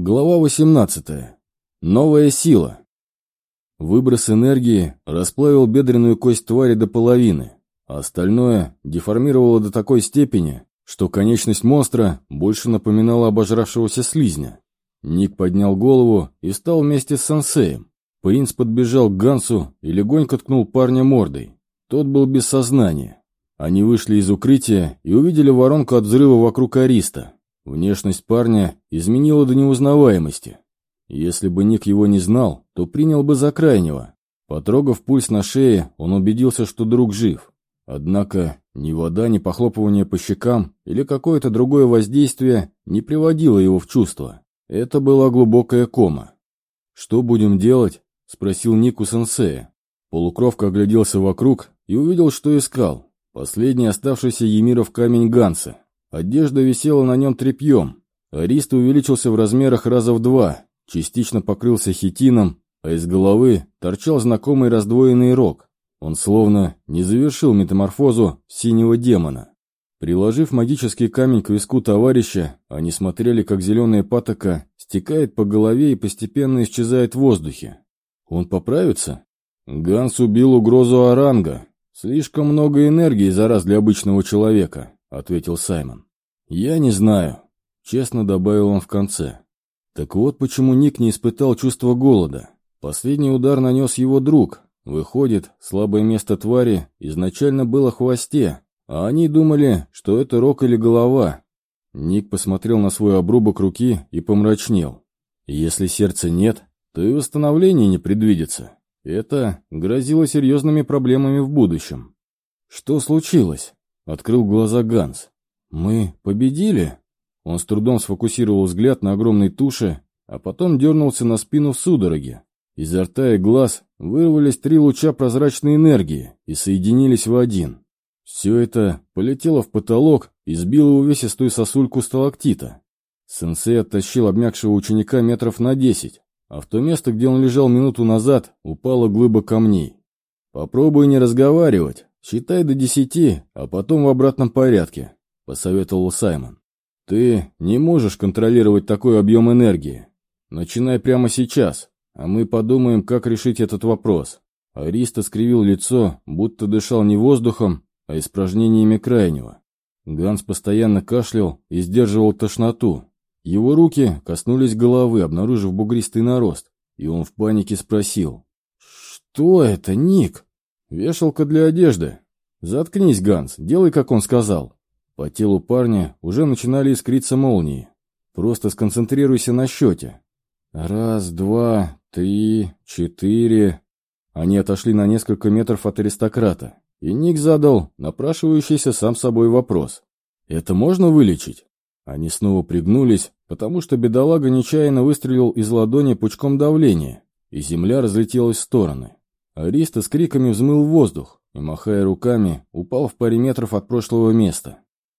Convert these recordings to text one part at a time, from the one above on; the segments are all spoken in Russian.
Глава 18. Новая сила. Выброс энергии расплавил бедренную кость твари до половины, а остальное деформировало до такой степени, что конечность монстра больше напоминала обожравшегося слизня. Ник поднял голову и стал вместе с сенсеем. Принц подбежал к Гансу и легонько ткнул парня мордой. Тот был без сознания. Они вышли из укрытия и увидели воронку от взрыва вокруг Ариста. Внешность парня изменила до неузнаваемости. Если бы Ник его не знал, то принял бы за крайнего. Потрогав пульс на шее, он убедился, что друг жив. Однако ни вода, ни похлопывание по щекам или какое-то другое воздействие не приводило его в чувство. Это была глубокая кома. «Что будем делать?» — спросил Ник у сенсея. Полукровка огляделся вокруг и увидел, что искал. Последний оставшийся Емиров камень Ганса. Одежда висела на нем тряпьем. Арист увеличился в размерах раза в два, частично покрылся хитином, а из головы торчал знакомый раздвоенный рог. Он словно не завершил метаморфозу синего демона. Приложив магический камень к виску товарища, они смотрели, как зеленая патока стекает по голове и постепенно исчезает в воздухе. Он поправится? Ганс убил угрозу Оранга. Слишком много энергии за раз для обычного человека. — ответил Саймон. «Я не знаю», — честно добавил он в конце. Так вот почему Ник не испытал чувства голода. Последний удар нанес его друг. Выходит, слабое место твари изначально было хвосте, а они думали, что это рог или голова. Ник посмотрел на свой обрубок руки и помрачнел. Если сердца нет, то и восстановление не предвидится. Это грозило серьезными проблемами в будущем. Что случилось? Открыл глаза Ганс. «Мы победили?» Он с трудом сфокусировал взгляд на огромной туше, а потом дернулся на спину в судороге. Изо рта и глаз вырвались три луча прозрачной энергии и соединились в один. Все это полетело в потолок и сбило увесистую сосульку сталактита. Сенсей оттащил обмякшего ученика метров на десять, а в то место, где он лежал минуту назад, упала глыба камней. «Попробуй не разговаривать», «Считай до десяти, а потом в обратном порядке», — посоветовал Саймон. «Ты не можешь контролировать такой объем энергии. Начинай прямо сейчас, а мы подумаем, как решить этот вопрос». Ариста скривил лицо, будто дышал не воздухом, а испражнениями крайнего. Ганс постоянно кашлял и сдерживал тошноту. Его руки коснулись головы, обнаружив бугристый нарост, и он в панике спросил. «Что это, Ник?» «Вешалка для одежды. Заткнись, Ганс, делай, как он сказал». По телу парня уже начинали искриться молнии. «Просто сконцентрируйся на счете». «Раз, два, три, четыре...» Они отошли на несколько метров от аристократа, и Ник задал напрашивающийся сам собой вопрос. «Это можно вылечить?» Они снова пригнулись, потому что бедолага нечаянно выстрелил из ладони пучком давления, и земля разлетелась в стороны. Ариста с криками взмыл воздух и, махая руками, упал в паре метров от прошлого места.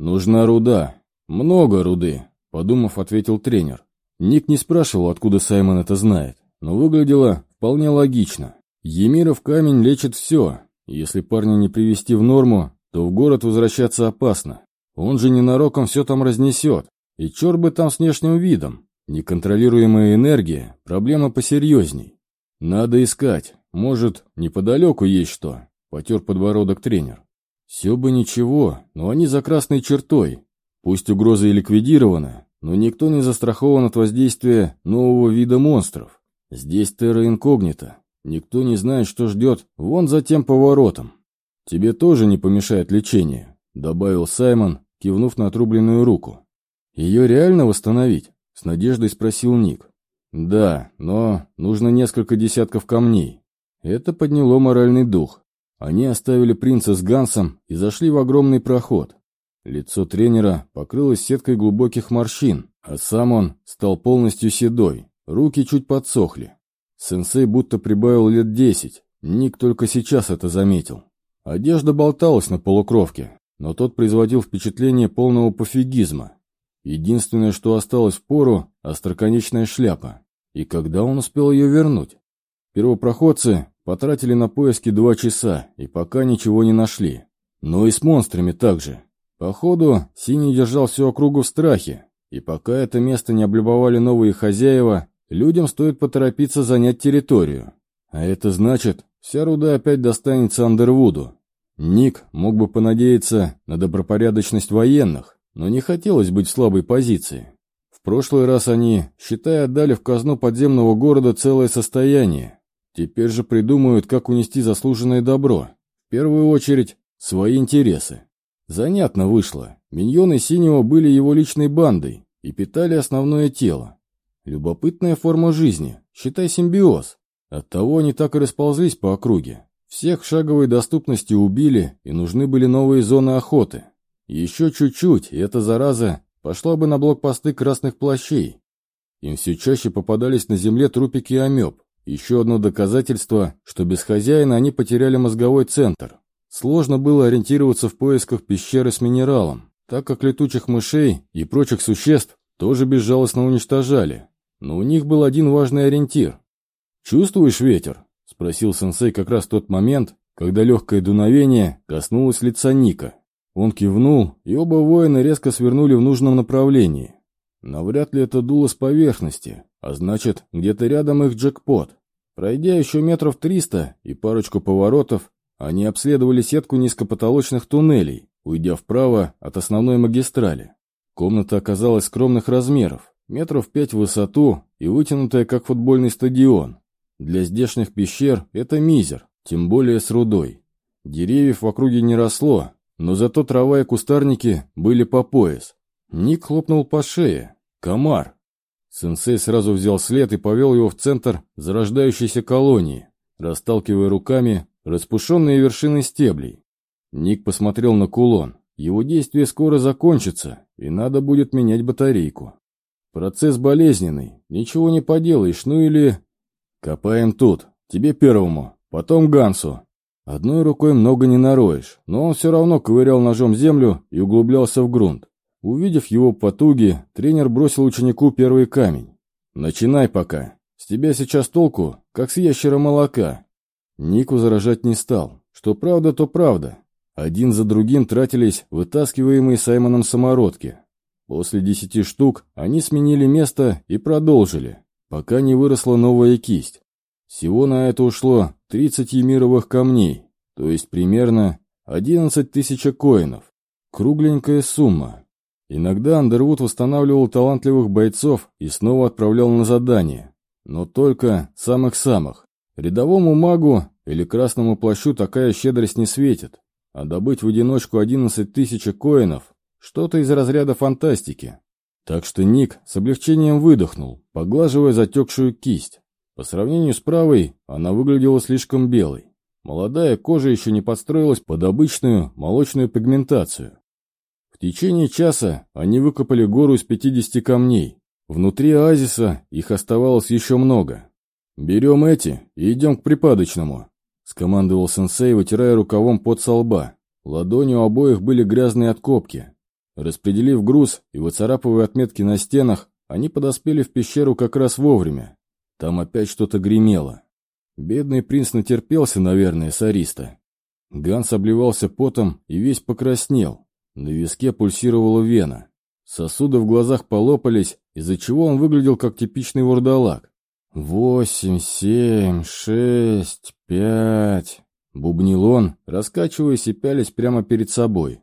«Нужна руда. Много руды», — подумав, ответил тренер. Ник не спрашивал, откуда Саймон это знает, но выглядело вполне логично. Емиров камень лечит все. Если парня не привести в норму, то в город возвращаться опасно. Он же ненароком все там разнесет. И черт бы там с внешним видом. Неконтролируемая энергия – проблема посерьезней. Надо искать. Может, неподалеку есть что?» — потер подбородок тренер. «Все бы ничего, но они за красной чертой. Пусть угроза и ликвидирована, но никто не застрахован от воздействия нового вида монстров. Здесь терра инкогнита. Никто не знает, что ждет вон за тем поворотом. Тебе тоже не помешает лечение», — добавил Саймон, кивнув на отрубленную руку. «Ее реально восстановить?» — с надеждой спросил Ник. «Да, но нужно несколько десятков камней. Это подняло моральный дух. Они оставили принца с Гансом и зашли в огромный проход. Лицо тренера покрылось сеткой глубоких морщин, а сам он стал полностью седой, руки чуть подсохли. Сенсей будто прибавил лет десять, Ник только сейчас это заметил. Одежда болталась на полукровке, но тот производил впечатление полного пофигизма. Единственное, что осталось в пору – остроконечная шляпа. И когда он успел ее вернуть? Первопроходцы потратили на поиски два часа и пока ничего не нашли. Но и с монстрами также. Походу, Синий держал всю округу в страхе. И пока это место не облюбовали новые хозяева, людям стоит поторопиться занять территорию. А это значит, вся руда опять достанется Андервуду. Ник мог бы понадеяться на добропорядочность военных, но не хотелось быть в слабой позиции. В прошлый раз они, считая, отдали в казну подземного города целое состояние. Теперь же придумают, как унести заслуженное добро. В первую очередь, свои интересы. Занятно вышло. Миньоны Синего были его личной бандой и питали основное тело. Любопытная форма жизни, считай симбиоз. Оттого они так и расползлись по округе. Всех шаговой доступности убили, и нужны были новые зоны охоты. Еще чуть-чуть, и эта зараза пошла бы на блокпосты красных плащей. Им все чаще попадались на земле трупики амеб. Еще одно доказательство, что без хозяина они потеряли мозговой центр. Сложно было ориентироваться в поисках пещеры с минералом, так как летучих мышей и прочих существ тоже безжалостно уничтожали. Но у них был один важный ориентир. «Чувствуешь ветер?» – спросил сенсей как раз в тот момент, когда легкое дуновение коснулось лица Ника. Он кивнул, и оба воина резко свернули в нужном направлении. Навряд ли это дуло с поверхности, а значит, где-то рядом их джекпот. Пройдя еще метров триста и парочку поворотов, они обследовали сетку низкопотолочных туннелей, уйдя вправо от основной магистрали. Комната оказалась скромных размеров, метров пять в высоту и вытянутая как футбольный стадион. Для здешних пещер это мизер, тем более с рудой. Деревьев в округе не росло, но зато трава и кустарники были по пояс. Ник хлопнул по шее. Комар. Сенсей сразу взял след и повел его в центр зарождающейся колонии, расталкивая руками распушенные вершины стеблей. Ник посмотрел на кулон. Его действие скоро закончится, и надо будет менять батарейку. Процесс болезненный, ничего не поделаешь, ну или... Копаем тут, тебе первому, потом Гансу. Одной рукой много не нароешь, но он все равно ковырял ножом землю и углублялся в грунт. Увидев его потуги, тренер бросил ученику первый камень. «Начинай пока. С тебя сейчас толку, как с ящера молока. Нику заражать не стал. Что правда, то правда. Один за другим тратились вытаскиваемые Саймоном самородки. После десяти штук они сменили место и продолжили, пока не выросла новая кисть. Всего на это ушло 30 емировых камней, то есть примерно 11 тысяч коинов. Кругленькая сумма. Иногда Андервуд восстанавливал талантливых бойцов и снова отправлял на задание. Но только самых-самых. Рядовому магу или красному плащу такая щедрость не светит, а добыть в одиночку 11 тысяч коинов – что-то из разряда фантастики. Так что Ник с облегчением выдохнул, поглаживая затекшую кисть. По сравнению с правой, она выглядела слишком белой. Молодая кожа еще не подстроилась под обычную молочную пигментацию. В течение часа они выкопали гору из 50 камней. Внутри оазиса их оставалось еще много. «Берем эти и идем к припадочному», — скомандовал сенсей, вытирая рукавом под со лба. Ладони у обоих были грязные от копки. Распределив груз и выцарапывая отметки на стенах, они подоспели в пещеру как раз вовремя. Там опять что-то гремело. Бедный принц натерпелся, наверное, с Ариста. Ганс обливался потом и весь покраснел. На виске пульсировала вена. Сосуды в глазах полопались, из-за чего он выглядел как типичный вурдалак. «Восемь, семь, шесть, пять...» — бубнил он, раскачиваясь и пялись прямо перед собой.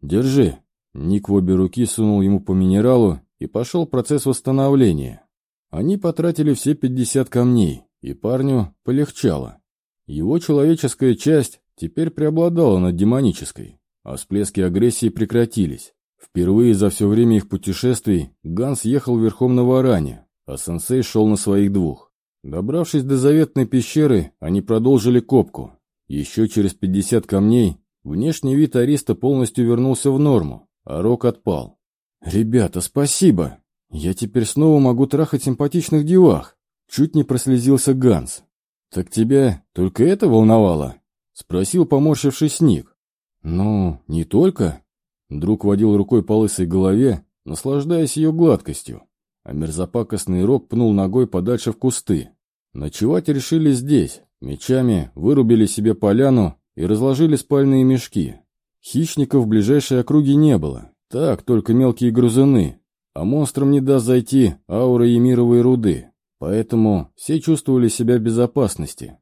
«Держи». Ник в обе руки сунул ему по минералу, и пошел процесс восстановления. Они потратили все пятьдесят камней, и парню полегчало. Его человеческая часть теперь преобладала над демонической, а всплески агрессии прекратились. Впервые за все время их путешествий Ганс ехал верхом на варане, а сенсей шел на своих двух. Добравшись до заветной пещеры, они продолжили копку. Еще через 50 камней внешний вид Ариста полностью вернулся в норму, а рог отпал. «Ребята, спасибо! Я теперь снова могу трахать симпатичных девах!» Чуть не прослезился Ганс. «Так тебя только это волновало?» Спросил поморщившись Ник. «Ну, не только». Друг водил рукой по лысой голове, наслаждаясь ее гладкостью а мерзопакостный рог пнул ногой подальше в кусты. Ночевать решили здесь, мечами вырубили себе поляну и разложили спальные мешки. Хищников в ближайшей округе не было, так, только мелкие грузуны, а монстрам не даст зайти аура емировой руды, поэтому все чувствовали себя в безопасности.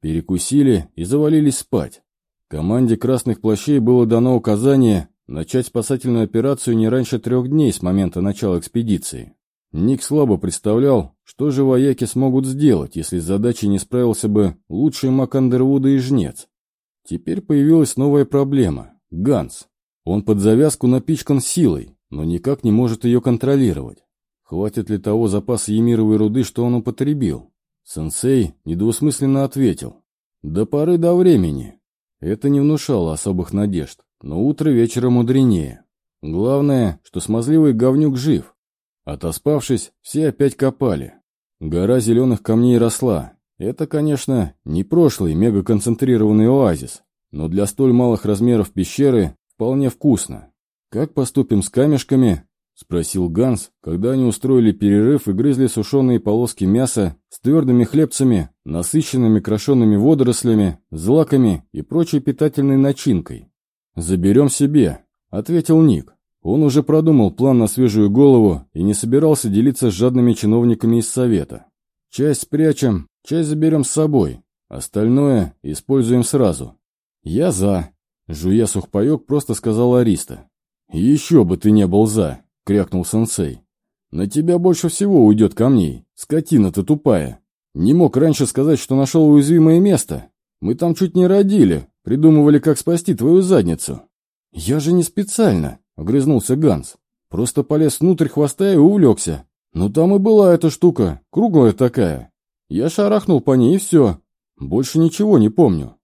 Перекусили и завалились спать. Команде красных плащей было дано указание начать спасательную операцию не раньше трех дней с момента начала экспедиции. Ник слабо представлял, что же вояки смогут сделать, если с задачей не справился бы лучший маг Андервуда и Жнец. Теперь появилась новая проблема – Ганс. Он под завязку напичкан силой, но никак не может ее контролировать. Хватит ли того запаса емировой руды, что он употребил? Сенсей недвусмысленно ответил. До поры до времени. Это не внушало особых надежд, но утро вечера мудренее. Главное, что смазливый говнюк жив. Отоспавшись, все опять копали. Гора зеленых камней росла. Это, конечно, не прошлый мегаконцентрированный оазис, но для столь малых размеров пещеры вполне вкусно. «Как поступим с камешками?» — спросил Ганс, когда они устроили перерыв и грызли сушеные полоски мяса с твердыми хлебцами, насыщенными крошенными водорослями, злаками и прочей питательной начинкой. «Заберем себе», — ответил Ник. Он уже продумал план на свежую голову и не собирался делиться с жадными чиновниками из совета. «Часть спрячем, часть заберем с собой, остальное используем сразу». «Я за», — жуя сухпайок, просто сказал Ариста. «Еще бы ты не был за!» — крякнул сенсей. «На тебя больше всего уйдет камней, скотина ты тупая. Не мог раньше сказать, что нашел уязвимое место. Мы там чуть не родили, придумывали, как спасти твою задницу». «Я же не специально!» — огрызнулся Ганс. «Просто полез внутрь хвоста и увлекся. Ну там и была эта штука, круглая такая. Я шарахнул по ней и все. Больше ничего не помню».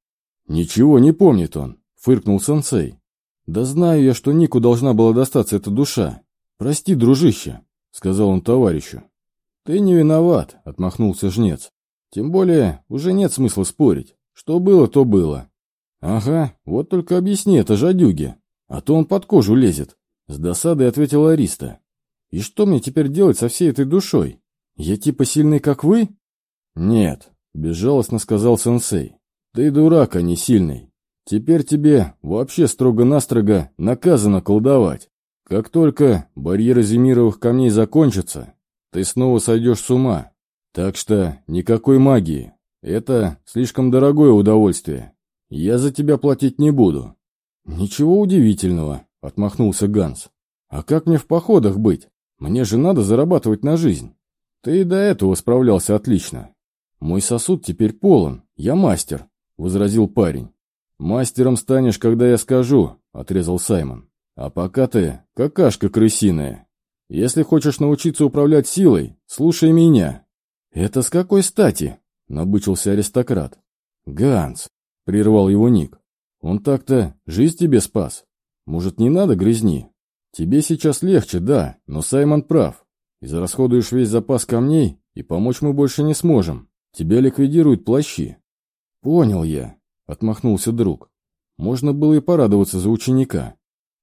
«Ничего не помнит он», — фыркнул сенсей. «Да знаю я, что Нику должна была достаться эта душа. Прости, дружище», — сказал он товарищу. «Ты не виноват», — отмахнулся жнец. «Тем более, уже нет смысла спорить. Что было, то было». «Ага, вот только объясни это жадюге, а то он под кожу лезет», — с досадой ответила Ариста. «И что мне теперь делать со всей этой душой? Я типа сильный, как вы?» «Нет», — безжалостно сказал сенсей. «Ты дурак, а не сильный. Теперь тебе вообще строго-настрого наказано колдовать. Как только барьеры зимировых камней закончатся, ты снова сойдешь с ума. Так что никакой магии. Это слишком дорогое удовольствие. Я за тебя платить не буду». «Ничего удивительного», — отмахнулся Ганс. «А как мне в походах быть? Мне же надо зарабатывать на жизнь. Ты и до этого справлялся отлично. Мой сосуд теперь полон, я мастер», — возразил парень. «Мастером станешь, когда я скажу», — отрезал Саймон. «А пока ты какашка крысиная. Если хочешь научиться управлять силой, слушай меня». «Это с какой стати?» — набычился аристократ. «Ганс», — прервал его Ник. «Он так-то жизнь тебе спас. Может, не надо грязни? Тебе сейчас легче, да, но Саймон прав. Израсходуешь весь запас камней, и помочь мы больше не сможем. Тебя ликвидируют плащи». «Понял я», — отмахнулся друг. «Можно было и порадоваться за ученика».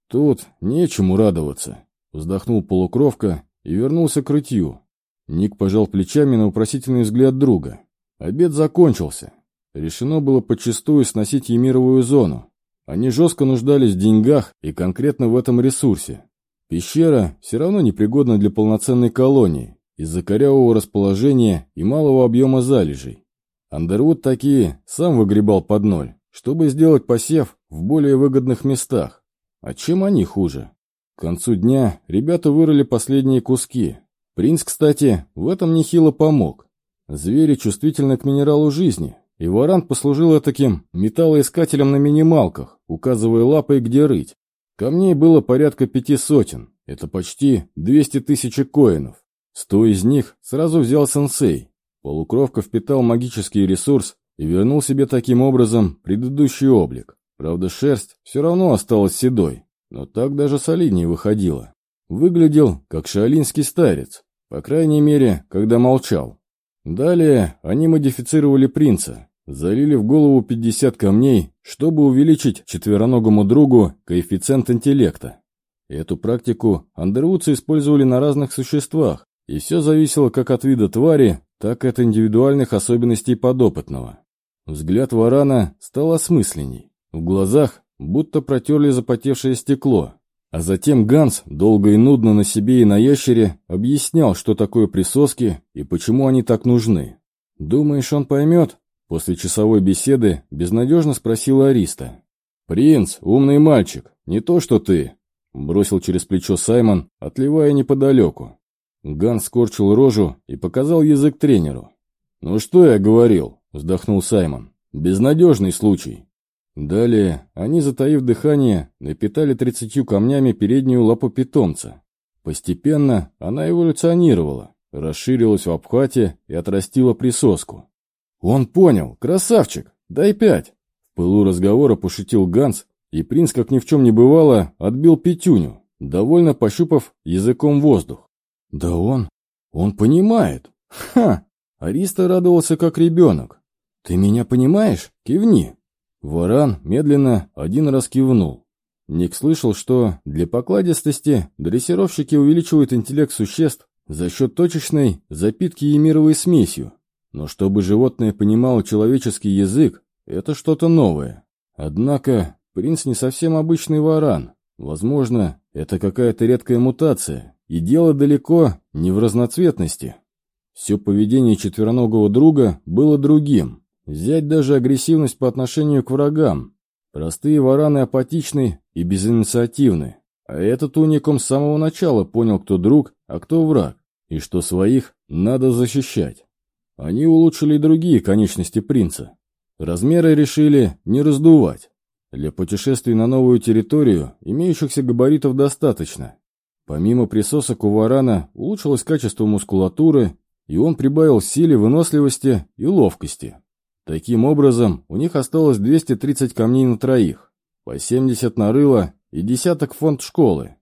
«Тут нечему радоваться», — вздохнул полукровка и вернулся к рытью. Ник пожал плечами на вопросительный взгляд друга. Обед закончился. Решено было подчистую сносить Емировую зону. Они жестко нуждались в деньгах и конкретно в этом ресурсе. Пещера все равно непригодна для полноценной колонии из-за корявого расположения и малого объема залежей. Андервуд такие сам выгребал под ноль, чтобы сделать посев в более выгодных местах. А чем они хуже? К концу дня ребята вырыли последние куски. Принц, кстати, в этом нехило помог. Звери чувствительны к минералу жизни, и Варант послужил таким металлоискателем на минималках, указывая лапой, где рыть. Камней было порядка пяти сотен, это почти 200 тысяч коинов. Сто из них сразу взял сенсей, Полукровка впитал магический ресурс и вернул себе таким образом предыдущий облик. Правда, шерсть все равно осталась седой, но так даже солиднее выходило. Выглядел, как шаолинский старец, по крайней мере, когда молчал. Далее они модифицировали принца, залили в голову 50 камней, чтобы увеличить четвероногому другу коэффициент интеллекта. Эту практику андервудцы использовали на разных существах, и все зависело как от вида твари, так и от индивидуальных особенностей подопытного. Взгляд варана стал осмысленней. В глазах будто протерли запотевшее стекло. А затем Ганс долго и нудно на себе и на ящере объяснял, что такое присоски и почему они так нужны. «Думаешь, он поймет?» После часовой беседы безнадежно спросила Ариста. «Принц, умный мальчик, не то что ты», — бросил через плечо Саймон, отливая неподалеку. Ганс скорчил рожу и показал язык тренеру. «Ну что я говорил?» — вздохнул Саймон. «Безнадежный случай». Далее они, затаив дыхание, напитали тридцатью камнями переднюю лапу питомца. Постепенно она эволюционировала, расширилась в обхвате и отрастила присоску. «Он понял! Красавчик! Дай пять!» В пылу разговора пошутил Ганс, и принц, как ни в чем не бывало, отбил пятюню, довольно пощупав языком воздух. «Да он... он понимает! Ха!» Ариста радовался, как ребенок. «Ты меня понимаешь? Кивни!» Варан медленно один раз кивнул. Ник слышал, что для покладистости дрессировщики увеличивают интеллект существ за счет точечной запитки емировой смесью. Но чтобы животное понимало человеческий язык, это что-то новое. Однако принц не совсем обычный варан. Возможно, это какая-то редкая мутация, и дело далеко не в разноцветности. Все поведение четвероногого друга было другим. Взять даже агрессивность по отношению к врагам. Простые вараны апатичны и безинициативны. А этот уникум с самого начала понял, кто друг, а кто враг, и что своих надо защищать. Они улучшили и другие конечности принца. Размеры решили не раздувать. Для путешествий на новую территорию имеющихся габаритов достаточно. Помимо присосок у варана улучшилось качество мускулатуры, и он прибавил силе, выносливости и ловкости. Таким образом, у них осталось 230 камней на троих, по 70 на рыло и десяток фонд школы.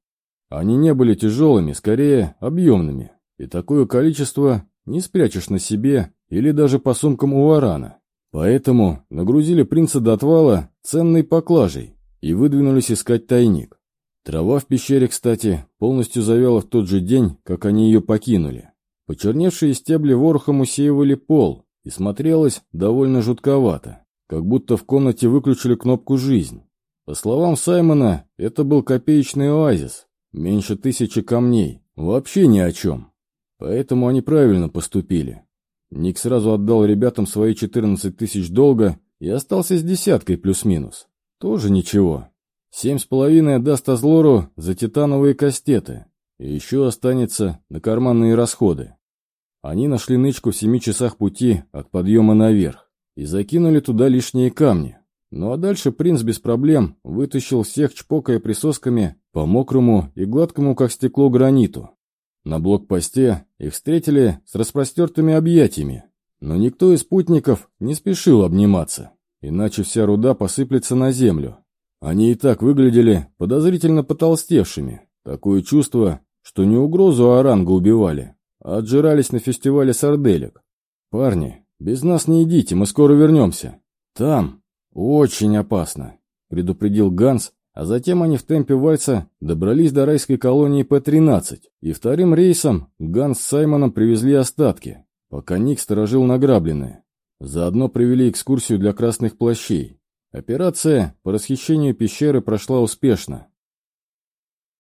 Они не были тяжелыми, скорее объемными, и такое количество не спрячешь на себе или даже по сумкам у варана. Поэтому нагрузили принца до отвала ценной поклажей и выдвинулись искать тайник. Трава в пещере, кстати, полностью завяла в тот же день, как они ее покинули. Почерневшие стебли ворохом усеивали пол, и смотрелось довольно жутковато, как будто в комнате выключили кнопку «Жизнь». По словам Саймона, это был копеечный оазис, меньше тысячи камней, вообще ни о чем. Поэтому они правильно поступили. Ник сразу отдал ребятам свои 14 тысяч долга и остался с десяткой плюс-минус. Тоже ничего. Семь с половиной отдаст Азлору за титановые кастеты, и еще останется на карманные расходы. Они нашли нычку в семи часах пути от подъема наверх и закинули туда лишние камни. Ну а дальше принц без проблем вытащил всех, чпокая присосками по мокрому и гладкому, как стекло, граниту. На блокпосте их встретили с распростертыми объятиями, но никто из спутников не спешил обниматься, иначе вся руда посыплется на землю. Они и так выглядели подозрительно потолстевшими. Такое чувство, что не угрозу Аранга убивали, Отжирались на фестивале сарделек. Парни, без нас не идите, мы скоро вернемся. Там очень опасно, предупредил Ганс, а затем они в темпе вальса добрались до райской колонии П-13, и вторым рейсом Ганс с Саймоном привезли остатки, пока Ник сторожил награбленное. Заодно провели экскурсию для красных плащей. Операция по расхищению пещеры прошла успешно.